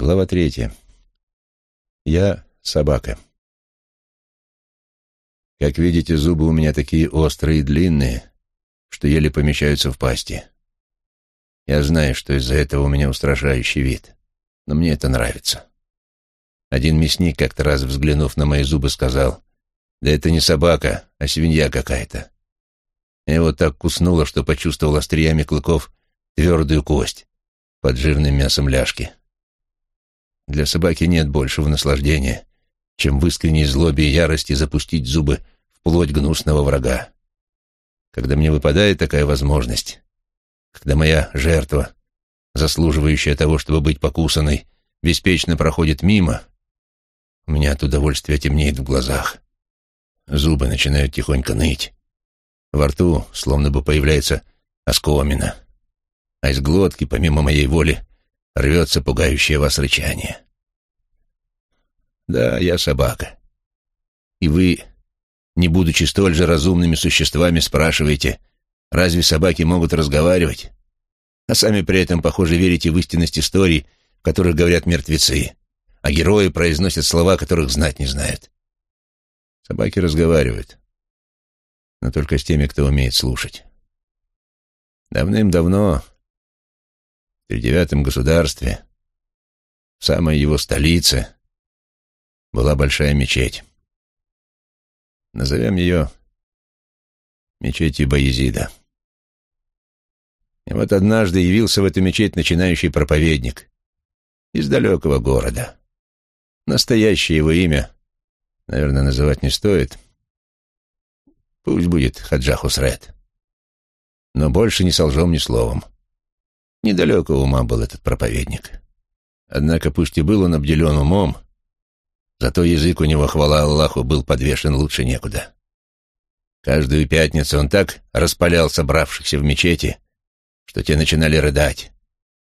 Глава третья. Я собака. Как видите, зубы у меня такие острые и длинные, что еле помещаются в пасти. Я знаю, что из-за этого у меня устрашающий вид, но мне это нравится. Один мясник, как-то раз взглянув на мои зубы, сказал, «Да это не собака, а свинья какая-то». Я его так куснуло, что почувствовал остриями клыков твердую кость под жирным мясом ляжки. Для собаки нет большего наслаждения, чем в искренней злобе и ярости запустить зубы в плоть гнусного врага. Когда мне выпадает такая возможность, когда моя жертва, заслуживающая того, чтобы быть покусанной, беспечно проходит мимо, у меня от удовольствия темнеет в глазах. Зубы начинают тихонько ныть. Во рту словно бы появляется оскомина, а из глотки, помимо моей воли, рвется пугающее вас рычание. Да, я собака. И вы, не будучи столь же разумными существами, спрашиваете, разве собаки могут разговаривать? А сами при этом, похоже, верите в истинность историй, в которых говорят мертвецы, а герои произносят слова, которых знать не знают. Собаки разговаривают, но только с теми, кто умеет слушать. Давным-давно в тридевятом государстве, в самой его столице, была большая мечеть. Назовем ее мечетью Баязида. И вот однажды явился в эту мечеть начинающий проповедник из далекого города. Настоящее его имя, наверное, называть не стоит. Пусть будет Хаджа Хусрет. Но больше не солжем ни словом. Недалекого ума был этот проповедник. Однако, пусть и был он обделен умом, зато язык у него, хвала Аллаху, был подвешен лучше некуда. Каждую пятницу он так распалял собравшихся в мечети, что те начинали рыдать,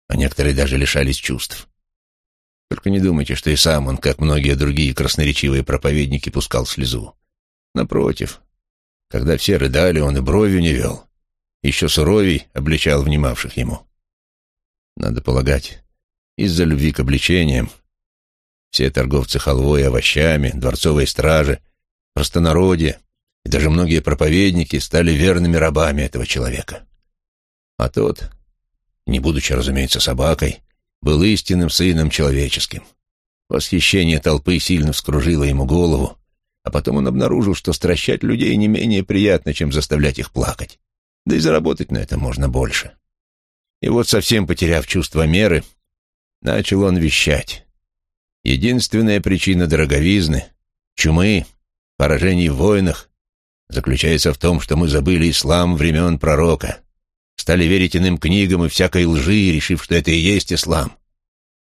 а некоторые даже лишались чувств. Только не думайте, что и сам он, как многие другие красноречивые проповедники, пускал слезу. Напротив, когда все рыдали, он и бровью не вел, еще суровей обличал внимавших ему. Надо полагать, из-за любви к обличениям все торговцы халвой овощами, дворцовые стражи, простонародье и даже многие проповедники стали верными рабами этого человека. А тот, не будучи, разумеется, собакой, был истинным сыном человеческим. Восхищение толпы сильно вскружило ему голову, а потом он обнаружил, что стращать людей не менее приятно, чем заставлять их плакать. Да и заработать на это можно больше. И вот, совсем потеряв чувство меры, начал он вещать. Единственная причина дороговизны, чумы, поражений в войнах заключается в том, что мы забыли ислам времен пророка, стали верить иным книгам и всякой лжи, решив, что это и есть ислам.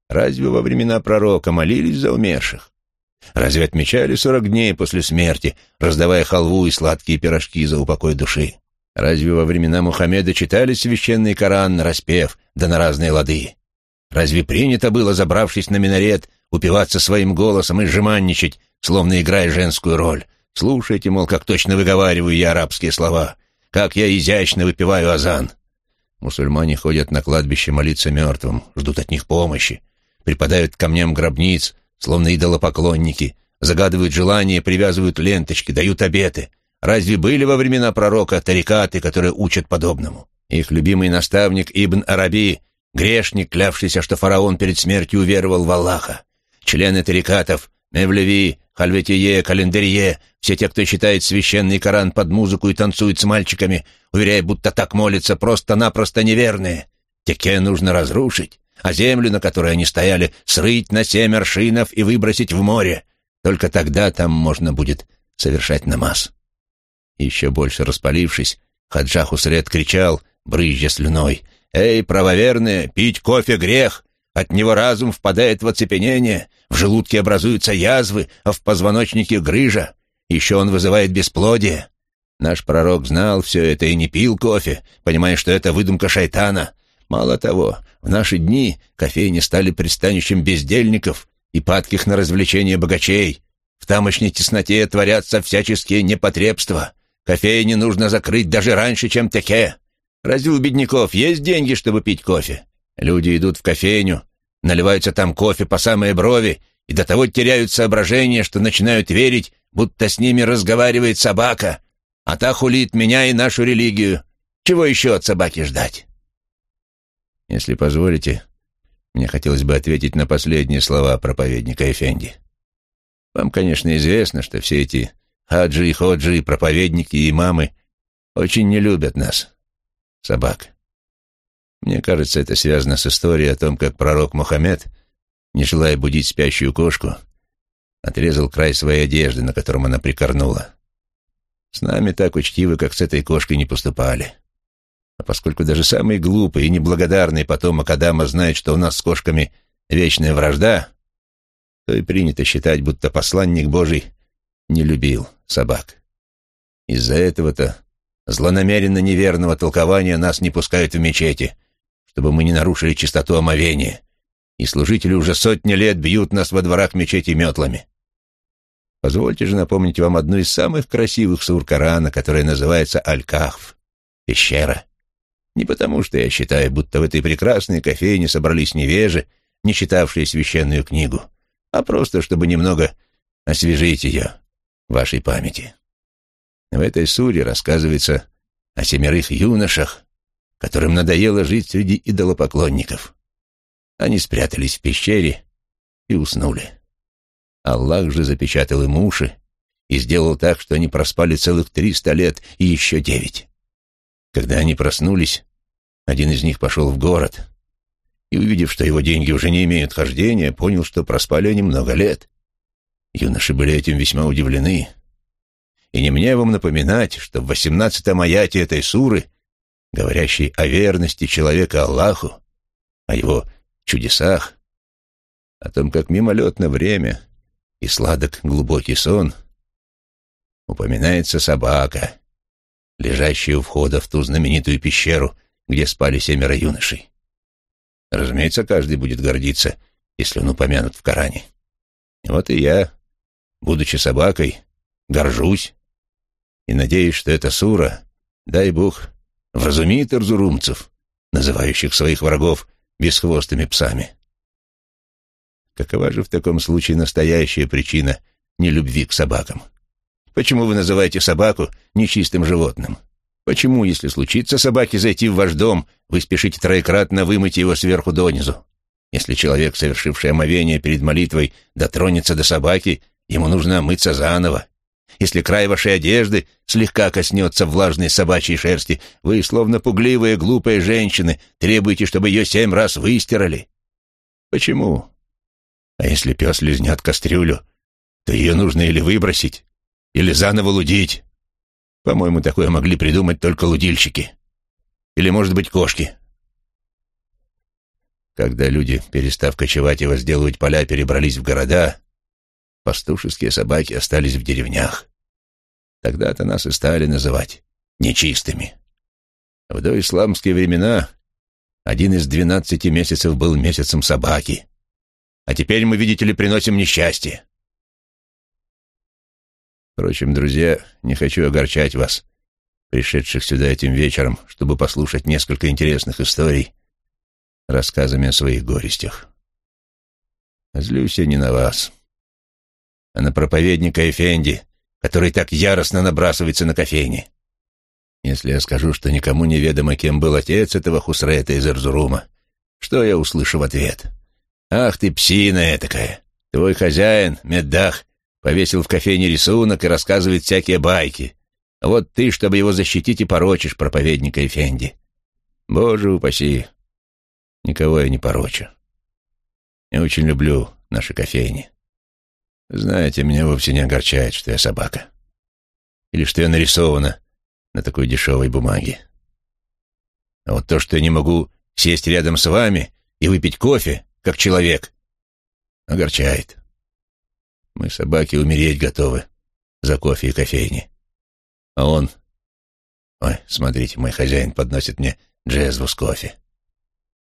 Разве во времена пророка молились за умерших? Разве отмечали сорок дней после смерти, раздавая халву и сладкие пирожки за упокой души? Разве во времена Мухаммеда читали священный Коран распев, да на разные лады? Разве принято было, забравшись на минарет, упиваться своим голосом и жеманничать, словно играя женскую роль? Слушайте, мол, как точно выговариваю я арабские слова, как я изящно выпиваю азан. Мусульмане ходят на кладбище молиться мертвым, ждут от них помощи, припадают к камням гробниц, словно идолопоклонники, загадывают желания, привязывают ленточки, дают обеты, Разве были во времена пророка тарикаты, которые учат подобному? Их любимый наставник Ибн Араби, грешник, клявшийся, что фараон перед смертью уверовал в Аллаха. Члены тарикатов, Мевлеви, Хальветие, Календарье, все те, кто читает священный Коран под музыку и танцует с мальчиками, уверяя, будто так молятся, просто-напросто неверные. Теке нужно разрушить, а землю, на которой они стояли, срыть на семь аршинов и выбросить в море. Только тогда там можно будет совершать намаз. Еще больше распалившись, Хаджа Хусрет кричал, брызжа слюной, «Эй, правоверные, пить кофе — грех! От него разум впадает в оцепенение, в желудке образуются язвы, а в позвоночнике — грыжа. Еще он вызывает бесплодие. Наш пророк знал все это и не пил кофе, понимая, что это выдумка шайтана. Мало того, в наши дни кофейни стали пристанищем бездельников и падких на развлечения богачей. В тамошней тесноте творятся всяческие непотребства. Кофейни нужно закрыть даже раньше, чем теке. Разве у бедняков есть деньги, чтобы пить кофе? Люди идут в кофейню, наливаются там кофе по самые брови и до того теряют соображение, что начинают верить, будто с ними разговаривает собака, а та хулит меня и нашу религию. Чего еще от собаки ждать? Если позволите, мне хотелось бы ответить на последние слова проповедника Эфенди. Вам, конечно, известно, что все эти хаджи и ходжи, проповедники и имамы очень не любят нас, собак. Мне кажется, это связано с историей о том, как пророк Мухаммед, не желая будить спящую кошку, отрезал край своей одежды, на котором она прикорнула. С нами так учтивы, как с этой кошкой, не поступали. А поскольку даже самый глупый и неблагодарный потомок Адама знает, что у нас с кошками вечная вражда, то и принято считать, будто посланник Божий не любил собак. Из-за этого-то злонамеренно неверного толкования нас не пускают в мечети, чтобы мы не нарушили чистоту омовения, и служители уже сотни лет бьют нас во дворах мечети метлами. Позвольте же напомнить вам одну из самых красивых сур Корана, которая называется Аль-Кахф, пещера. Не потому, что я считаю, будто в этой прекрасной кофейне собрались невежи, не читавшие священную книгу, а просто, чтобы немного освежить ее вашей памяти. В этой суре рассказывается о семерых юношах, которым надоело жить среди идолопоклонников. Они спрятались в пещере и уснули. Аллах же запечатал им уши и сделал так, что они проспали целых триста лет и еще девять. Когда они проснулись, один из них пошел в город и, увидев, что его деньги уже не имеют хождения, понял, что проспали они много лет. Юноши были этим весьма удивлены. И не мне вам напоминать, что в восемнадцатом аяте этой суры, говорящей о верности человека Аллаху, о его чудесах, о том, как мимолетно время и сладок глубокий сон, упоминается собака, лежащая у входа в ту знаменитую пещеру, где спали семеро юношей. Разумеется, каждый будет гордиться, если он упомянут в Коране. Вот и я, будучи собакой, горжусь и надеюсь, что эта сура, дай Бог, вразумит арзурумцев, называющих своих врагов бесхвостыми псами. Какова же в таком случае настоящая причина нелюбви к собакам? Почему вы называете собаку нечистым животным? Почему, если случится собаке зайти в ваш дом, вы спешите троекратно вымыть его сверху донизу? Если человек, совершивший омовение перед молитвой, дотронется до собаки, ему нужно омыться заново. Если край вашей одежды слегка коснется влажной собачьей шерсти, вы, словно пугливые глупые женщины, требуете, чтобы ее семь раз выстирали. Почему? А если пес лизнет кастрюлю, то ее нужно или выбросить, или заново лудить. По-моему, такое могли придумать только лудильщики. Или, может быть, кошки. Когда люди, перестав кочевать и возделывать поля, перебрались в города, пастушеские собаки остались в деревнях. Тогда-то нас и стали называть нечистыми. В доисламские времена один из двенадцати месяцев был месяцем собаки. А теперь мы, видите ли, приносим несчастье. Впрочем, друзья, не хочу огорчать вас, пришедших сюда этим вечером, чтобы послушать несколько интересных историй рассказами о своих горестях. Злюсь я не на вас, а на проповедника Эфенди, который так яростно набрасывается на кофейне. Если я скажу, что никому не ведомо, кем был отец этого Хусрета из Эрзурума, что я услышу в ответ? «Ах ты, псина этакая! Твой хозяин, Меддах, Повесил в кофейне рисунок и рассказывает всякие байки. Вот ты, чтобы его защитить, и порочишь проповедника Эфенди. Боже упаси, никого я не порочу. Я очень люблю наши кофейни. Знаете, меня вовсе не огорчает, что я собака. Или что я нарисована на такой дешевой бумаге. А вот то, что я не могу сесть рядом с вами и выпить кофе, как человек, огорчает. Мы, собаки, умереть готовы за кофе и кофейни. А он... Ой, смотрите, мой хозяин подносит мне джезву с кофе.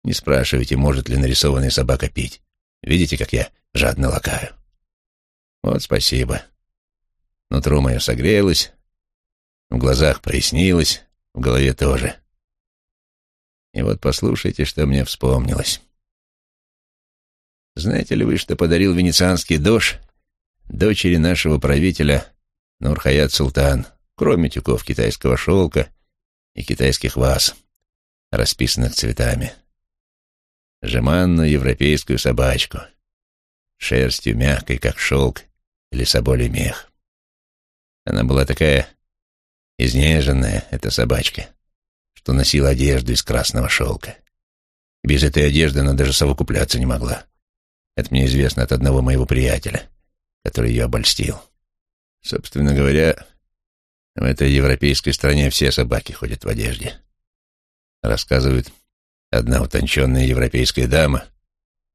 Не спрашивайте, может ли нарисованная собака пить. Видите, как я жадно лакаю? Вот спасибо. Нутро мое согрелось, в глазах прояснилось, в голове тоже. И вот послушайте, что мне вспомнилось. Знаете ли вы, что подарил венецианский дож дочери нашего правителя Нурхаят Султан, кроме тюков китайского шелка и китайских ваз, расписанных цветами? Жеманную европейскую собачку, шерстью мягкой, как шелк или соболей мех. Она была такая изнеженная, эта собачка, что носила одежду из красного шелка. Без этой одежды она даже совокупляться не могла. Это мне известно от одного моего приятеля, который ее обольстил. Собственно говоря, в этой европейской стране все собаки ходят в одежде. Рассказывают, одна утонченная европейская дама,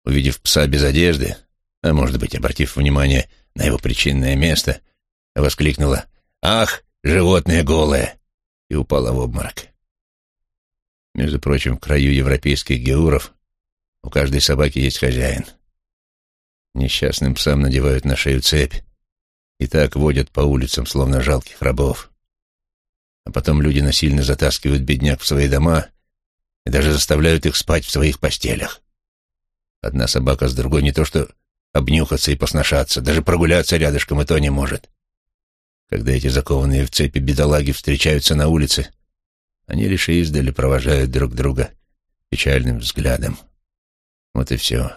увидев пса без одежды, а может быть, обратив внимание на его причинное место, воскликнула «Ах, животное голое!» и упала в обморок. Между прочим, в краю европейских геуров у каждой собаки есть хозяин. Несчастным псам надевают на шею цепь и так водят по улицам, словно жалких рабов. А потом люди насильно затаскивают бедняк в свои дома и даже заставляют их спать в своих постелях. Одна собака с другой не то что обнюхаться и посношаться, даже прогуляться рядышком и то не может. Когда эти закованные в цепи бедолаги встречаются на улице, они лишь издали провожают друг друга печальным взглядом. Вот и все.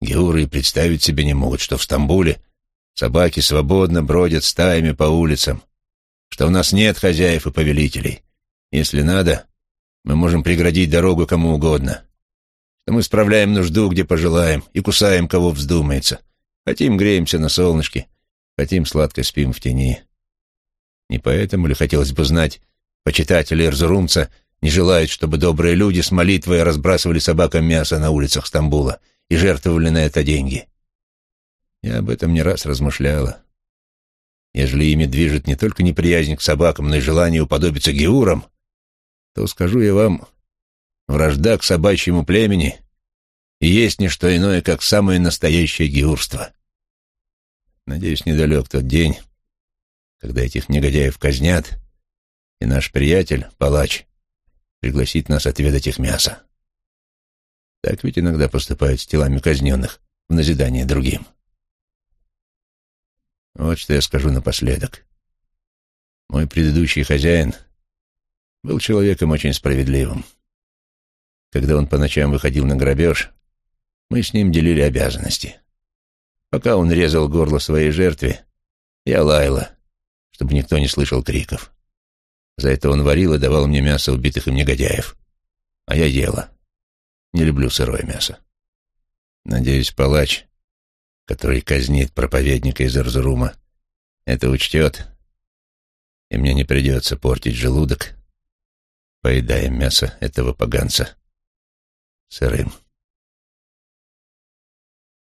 Геуры представить себе не могут, что в Стамбуле собаки свободно бродят стаями по улицам, что у нас нет хозяев и повелителей. Если надо, мы можем преградить дорогу кому угодно, что мы справляем нужду, где пожелаем, и кусаем, кого вздумается. Хотим, греемся на солнышке, хотим, сладко спим в тени. Не поэтому ли хотелось бы знать, почитатели Эрзурумца не желают, чтобы добрые люди с молитвой разбрасывали собакам мясо на улицах Стамбула и жертвовали на это деньги. Я об этом не раз размышляла. Ежели ими движет не только неприязнь к собакам, но и желание уподобиться геурам, то, скажу я вам, вражда к собачьему племени и есть не что иное, как самое настоящее геурство. Надеюсь, недалек тот день, когда этих негодяев казнят, и наш приятель, палач, пригласит нас отведать их мясо. Так ведь иногда поступают с телами казненных в назидание другим. Вот что я скажу напоследок. Мой предыдущий хозяин был человеком очень справедливым. Когда он по ночам выходил на грабеж, мы с ним делили обязанности. Пока он резал горло своей жертве, я лаяла, чтобы никто не слышал криков. За это он варил и давал мне мясо убитых им негодяев. А я ела. Не люблю сырое мясо. Надеюсь, палач, который казнит проповедника из Эрзурума, это учтет, и мне не придется портить желудок, поедая мясо этого поганца сырым.